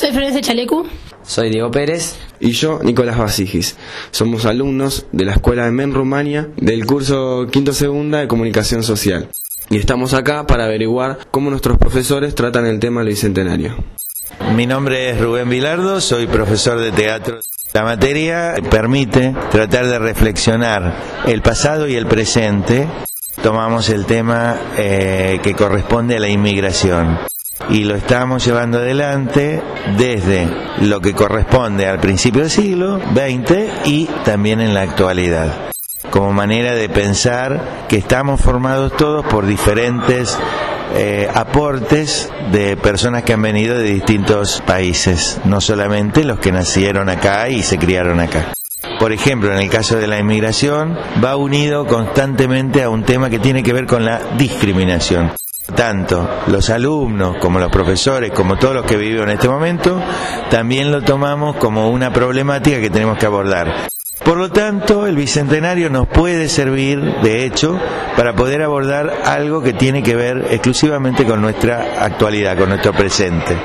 Soy Florencia Chalecu. Soy Diego Pérez. Y yo, Nicolás Basigis. Somos alumnos de la Escuela de MEN Rumania del curso Quinto Segunda de Comunicación Social. Y estamos acá para averiguar cómo nuestros profesores tratan el tema del Bicentenario. Mi nombre es Rubén Vilardo, soy profesor de teatro. La materia permite tratar de reflexionar el pasado y el presente. Tomamos el tema eh, que corresponde a la inmigración y lo estamos llevando adelante desde lo que corresponde al principio del siglo XX y también en la actualidad como manera de pensar que estamos formados todos por diferentes eh, aportes de personas que han venido de distintos países, no solamente los que nacieron acá y se criaron acá. Por ejemplo, en el caso de la inmigración, va unido constantemente a un tema que tiene que ver con la discriminación. Tanto los alumnos como los profesores, como todos los que vivimos en este momento, también lo tomamos como una problemática que tenemos que abordar. Por lo tanto, el Bicentenario nos puede servir, de hecho, para poder abordar algo que tiene que ver exclusivamente con nuestra actualidad, con nuestro presente.